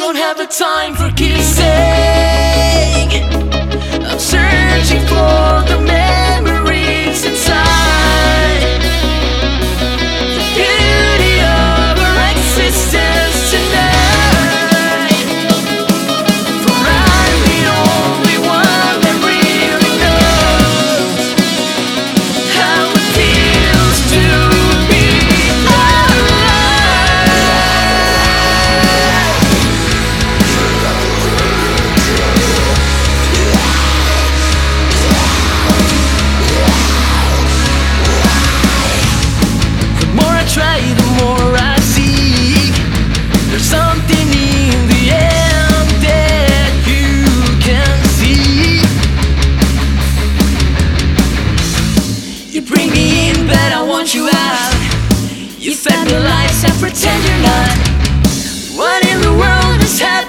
Don't have the time for kissing. your lies and pretend you're not. What in the world is happening?